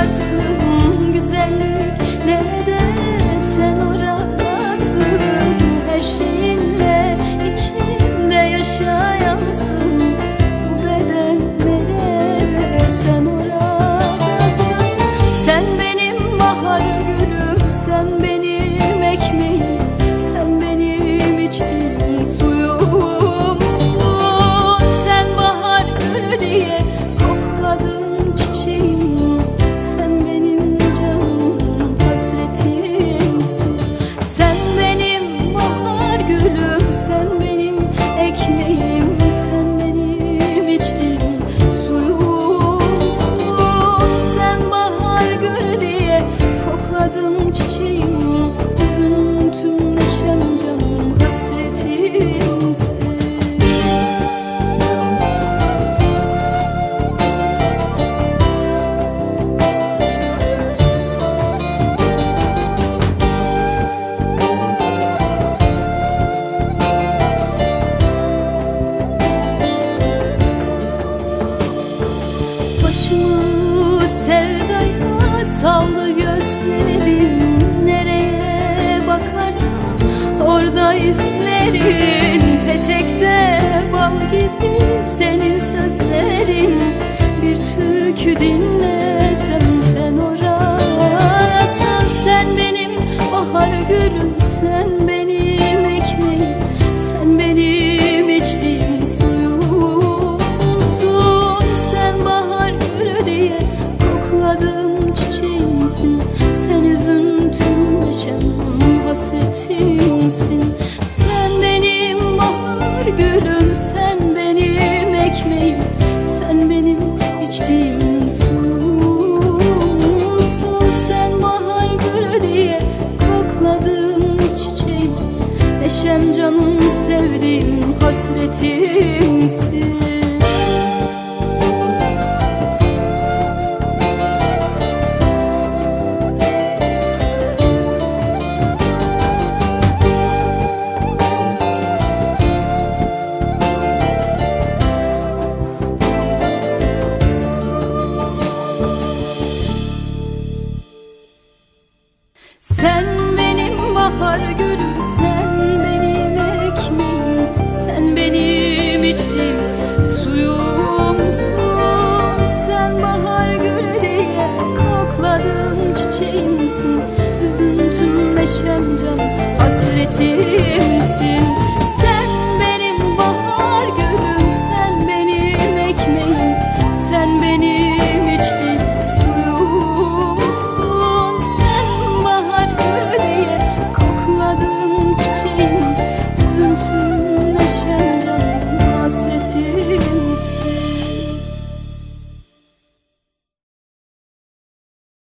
bakarsın saldı gözlerin Nereye bakarsam orada izlerin Petekte bal gibi senin sözlerin. Bir türkü dinlesem sen orasın Sen benim bahar gülüm sen benim ekmeğim Sen benim içtiğim suyumsun. Sen bahar gülü diye kokladım çiçeğimsin Sen üzüntüm neşem hasretimsin. Sen benim bahar gülüm sen benim ekmeğim. Sen benim içtiğim suyumsun. Sen bahar gülü diye kokladım çiçeğim. Neşem canım sevdiğim hasretimsin Sen benim bahar gülüm Sen benim ekmeğim Sen benim içtiğim suyumsun Sen bahar gülü diye kokladığım çiçeğimsin Üzüntüm neşem canım.